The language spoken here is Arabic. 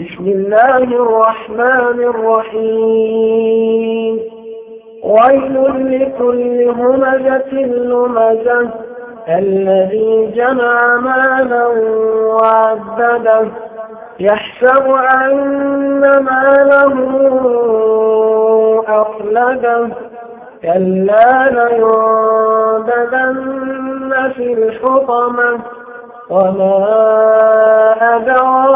بسم الله الرحمن الرحيم. ويل لكل همزة لمزة. الذي جمع مالا وعدده يحسب أن ماله أخلده. كلا لينبذن في الحطمة. وما أدراك